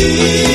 you.